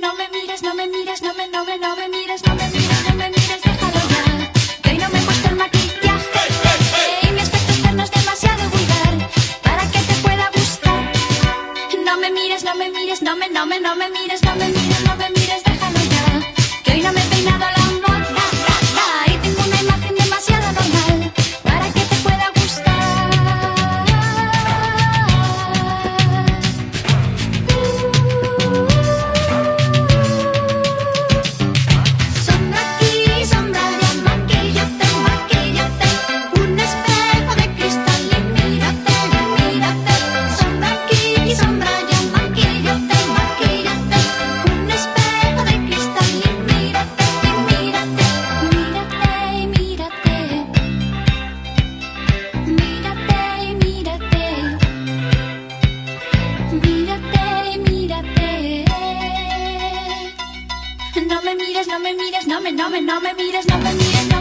No me mires, no me mires, no me, no me, no me mires, no me mires, no me mires, déjalo ya. Que hoy no me he puesto el maquillaje y mi aspecto externo es demasiado vulgar para que te pueda gustar. No me mires, no me mires, no me, no me, no me mires, no me mires, no me mires, me mires, no me, no me, no me mires, no me mires.